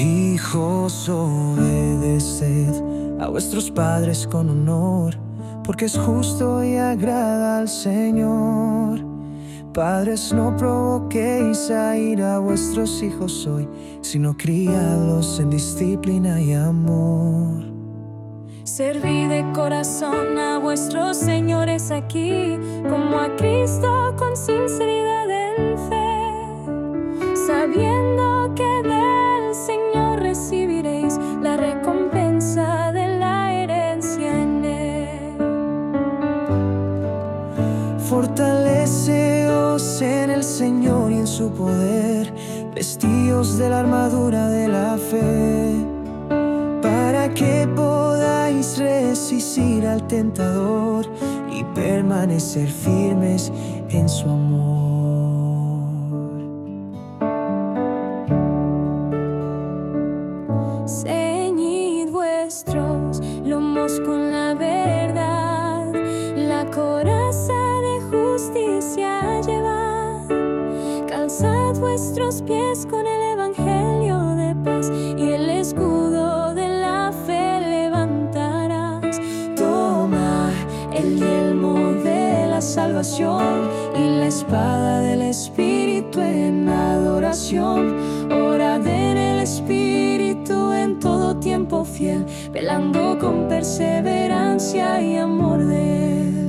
Hijos, obedeced a vuestros padres con honor, porque es justo y agrada al Señor. Padres, no provoquéis a ir a vuestros hijos hoy, sino criados en disciplina y amor. Serví de corazón a vuestros señores aquí, como a Cristo con sinceridad en fe, sabiendo Fortaleceos en el Señor y en su poder, vestidos de la armadura de la fe, para que podáis resistir al tentador y permanecer firmes en su amor. Ceñid vuestros lomos con la vuestros pies con el evangelio de paz y el escudo de la fe levantarás. Tomad el yelmo de la salvación y la espada del espíritu en adoración. Orad en el espíritu en todo tiempo fiel, velando con perseverancia y amor de él.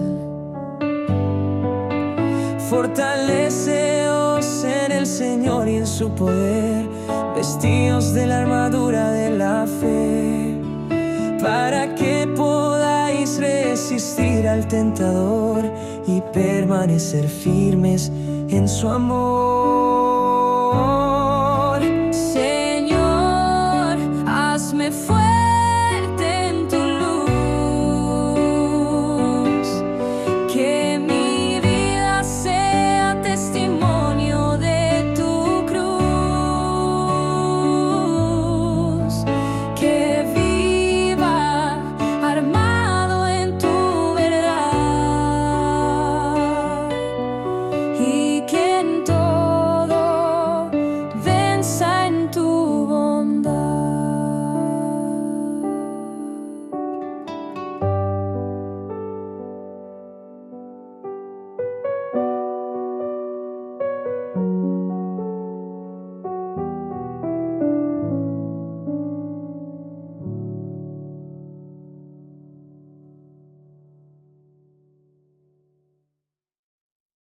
Señor y en su poder, vestidos de la armadura de la fe, para que podáis resistir al tentador y permanecer firmes en su amor.